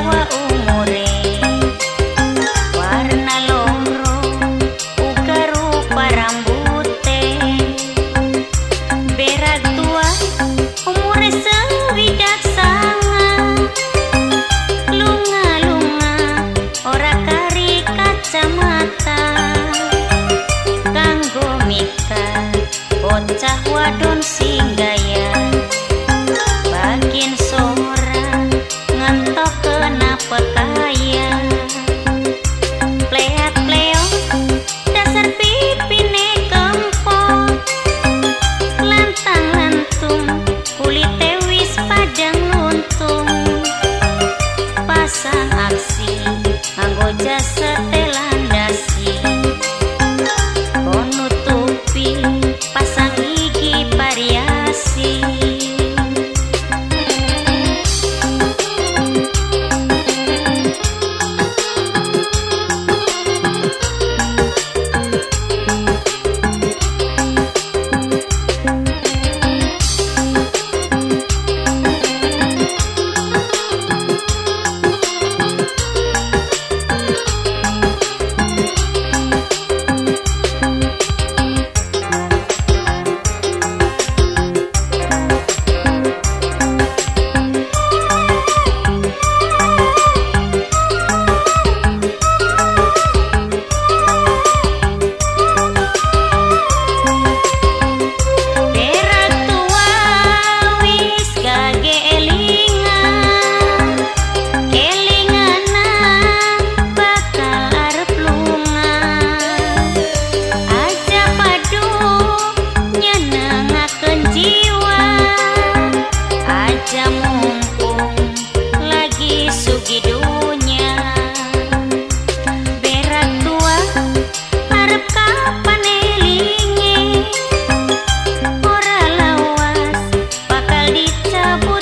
agua. Qua 舍不